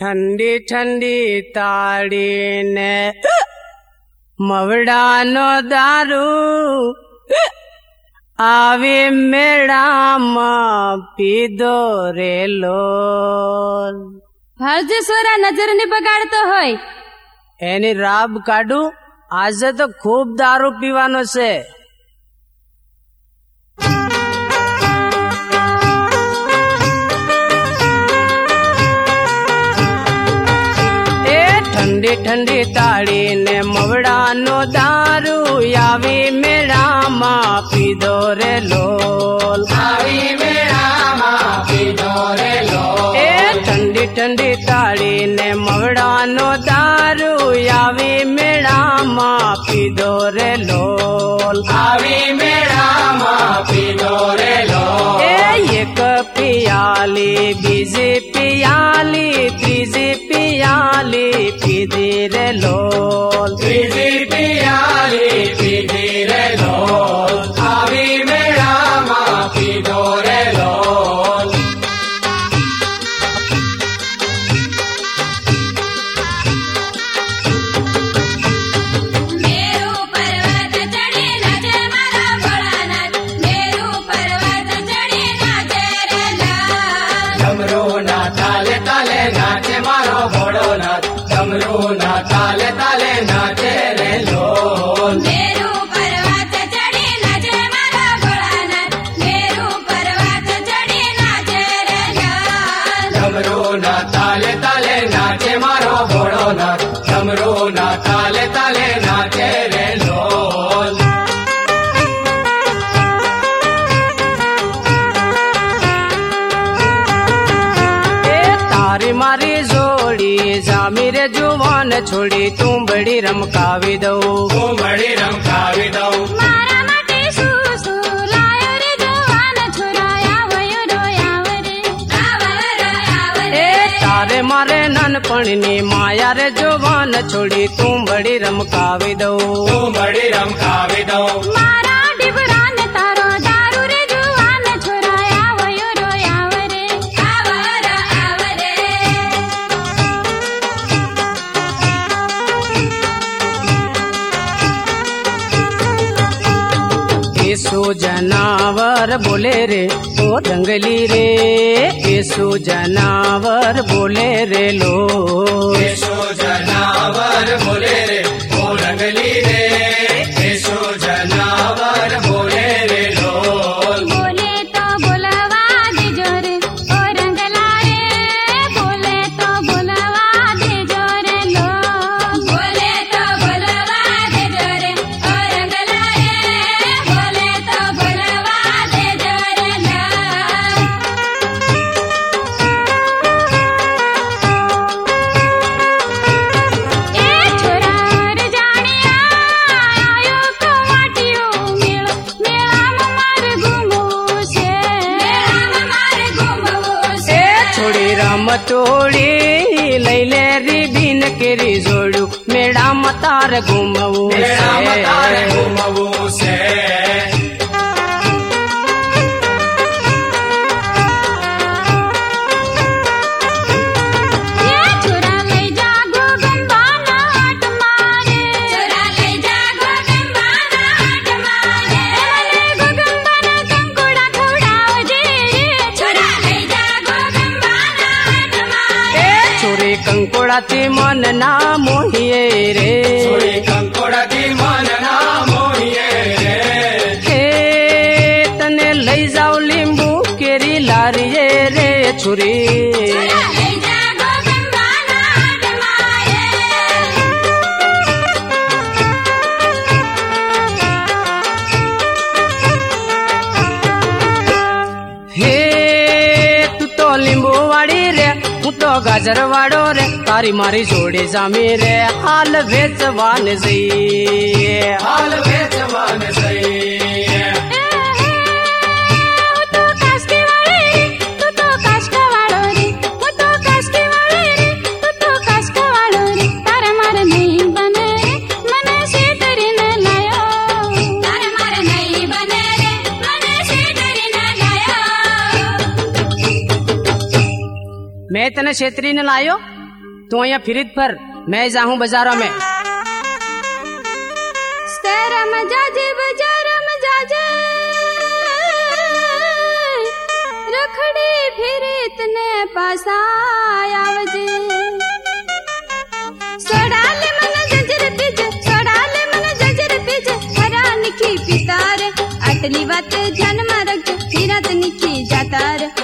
ઠંડી ઠંડી તાળીને મવડાનો દારૂ આવી મેળામાં પીધો રેલો. હરજેશ્વરા નજરની બગાડતો હોય. એની રાબ કાઢું? આજે તો ખૂબ દારૂ પીવાનો છે. ઠંડી ઠંડી તાળીને મવડાનો દારૂ આવી મેળામાં પીધો રે લોલ આવી મેળામાં પીધો રે લોલ એ ઠંડી ઠંડી તાળીને મવડાનો દારૂ આવી મેળામાં પીધો રે લોલ આવી મેળામાં પીધો રે લોલ એ એક પિયાલી બીજી પિયાલી पियाले पिदेर लोल। રે જુવાન છોડી તું બડી રમકાવી દઉં. તું બડી રમકાવી દઉં. મારા માટે શું શું લાયો રે જવાન છોરાયા વયો રોયા રે એ તારે મારે નાનપણની માયા રે જુવાન છોડી તું બડી રમકાવી દઉં. તું બડી રમકાવી દઉં. મારા ડીબરાને सु जनावर बोले रे ओ जंगली रे जनावर बोले रे लो। રમતોડી લઈ લે રીબીન કેરી જોડું. મેળામાં તાર ગુમવું મેળામાં તાર ગુમવું છે. कंकोड़ाती मन ना मोहिए रे। कंकोड़ाती मन ना मोहिए रे। के तने लई जाओ लिंबू केरी लारिए रे छुरी। हे तू तो लिंबू હું તો ગાજર વાળો રે, તારી મારી જોડે જામી રે, હાલ વેચવાન જઈએ. હાલ વેચવાન જઈએ. મેં તને છેતરીને લાયો તું અહીંયા ફિરીદ પર મેં જાઉં બજારો મેં સ્તરમ જાજે બજારમ જાજે રખડી ફિરે તને પાસા આવજે સડાલે મન જજર પીજે સડાલે મન જજર પીજે હરા નિખી પિતાર આટલી વાત ધ્યાનમાં રાખજે નિરાત નિખી જાતાર